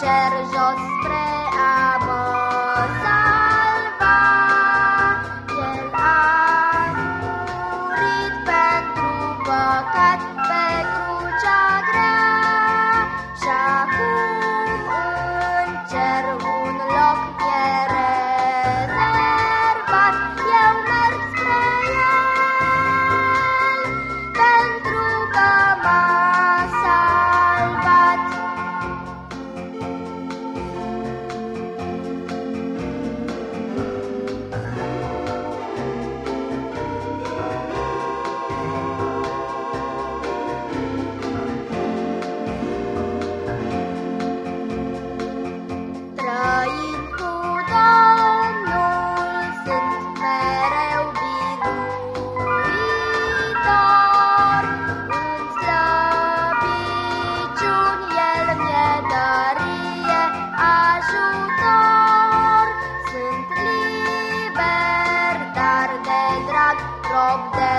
cer jos come.